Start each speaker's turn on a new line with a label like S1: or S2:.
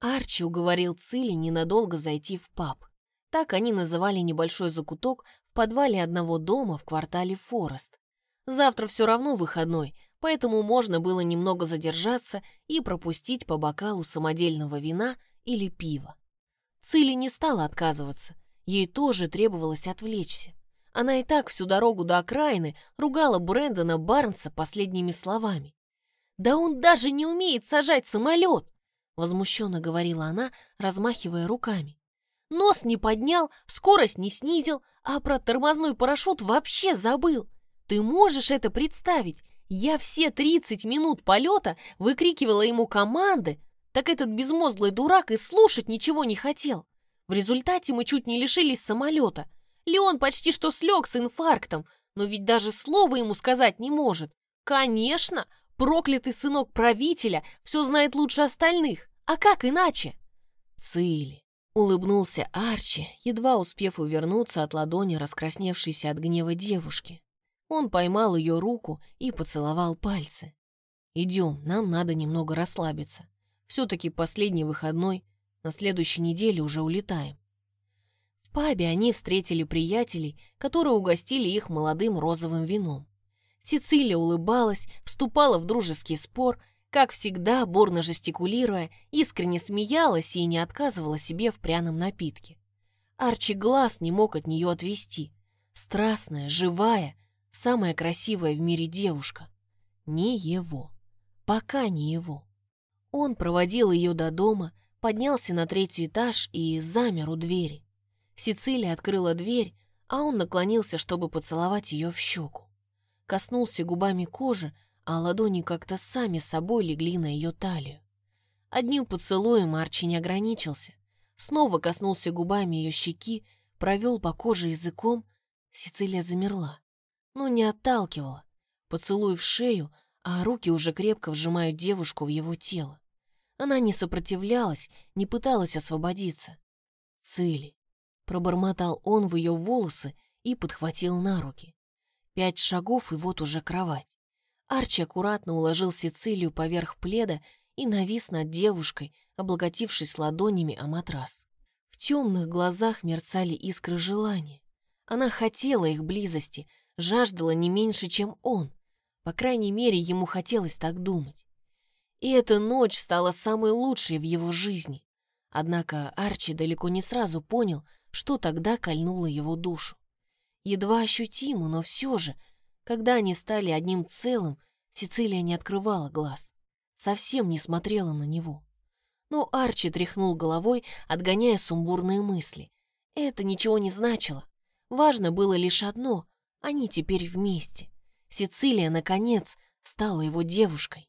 S1: Арчи уговорил Цили ненадолго зайти в паб. Так они называли небольшой закуток в подвале одного дома в квартале Форест. Завтра все равно выходной, поэтому можно было немного задержаться и пропустить по бокалу самодельного вина или пива. Цили не стала отказываться, ей тоже требовалось отвлечься. Она и так всю дорогу до окраины ругала Брэндона Барнса последними словами. «Да он даже не умеет сажать самолет!» Возмущенно говорила она, размахивая руками. «Нос не поднял, скорость не снизил, а про тормозной парашют вообще забыл. Ты можешь это представить? Я все 30 минут полета выкрикивала ему команды, так этот безмозглый дурак и слушать ничего не хотел. В результате мы чуть не лишились самолета. Леон почти что слег с инфарктом, но ведь даже слова ему сказать не может. Конечно, проклятый сынок правителя все знает лучше остальных. А как иначе? Цили. Улыбнулся Арчи, едва успев увернуться от ладони раскрасневшейся от гнева девушки. Он поймал ее руку и поцеловал пальцы. «Идем, нам надо немного расслабиться. Все-таки последний выходной, на следующей неделе уже улетаем». В пабе они встретили приятелей, которые угостили их молодым розовым вином. Сицилия улыбалась, вступала в дружеский спор, как всегда, бурно жестикулируя, искренне смеялась и не отказывала себе в пряном напитке. Арчи глаз не мог от нее отвести. Страстная, живая, самая красивая в мире девушка. Не его. Пока не его. Он проводил ее до дома, поднялся на третий этаж и замер у двери. Сицилия открыла дверь, а он наклонился, чтобы поцеловать ее в щеку. Коснулся губами кожи, а ладони как-то сами собой легли на ее талию. Одним поцелуем Арчи не ограничился. Снова коснулся губами ее щеки, провел по коже языком. Сицилия замерла но не отталкивала. Поцелуй в шею, а руки уже крепко вжимают девушку в его тело. Она не сопротивлялась, не пыталась освободиться. «Цили», — пробормотал он в ее волосы и подхватил на руки. Пять шагов, и вот уже кровать. Арчи аккуратно уложил Сицилию поверх пледа и навис над девушкой, облокотившись ладонями о матрас. В темных глазах мерцали искры желания. Она хотела их близости, жаждала не меньше, чем он. По крайней мере, ему хотелось так думать. И эта ночь стала самой лучшей в его жизни. Однако Арчи далеко не сразу понял, что тогда кольнуло его душу. Едва ощутимо, но все же, когда они стали одним целым, Сицилия не открывала глаз, совсем не смотрела на него. Но Арчи тряхнул головой, отгоняя сумбурные мысли. Это ничего не значило. Важно было лишь одно они теперь вместе. Сицилия, наконец, стала его девушкой.